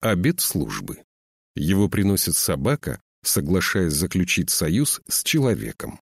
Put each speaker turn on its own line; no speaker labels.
Обед службы. Его приносит собака, соглашаясь заключить союз с человеком.